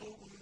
تؤمن